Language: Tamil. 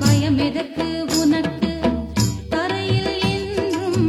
பயம் எதற்கு உனக்கு. தரையில் என்றும்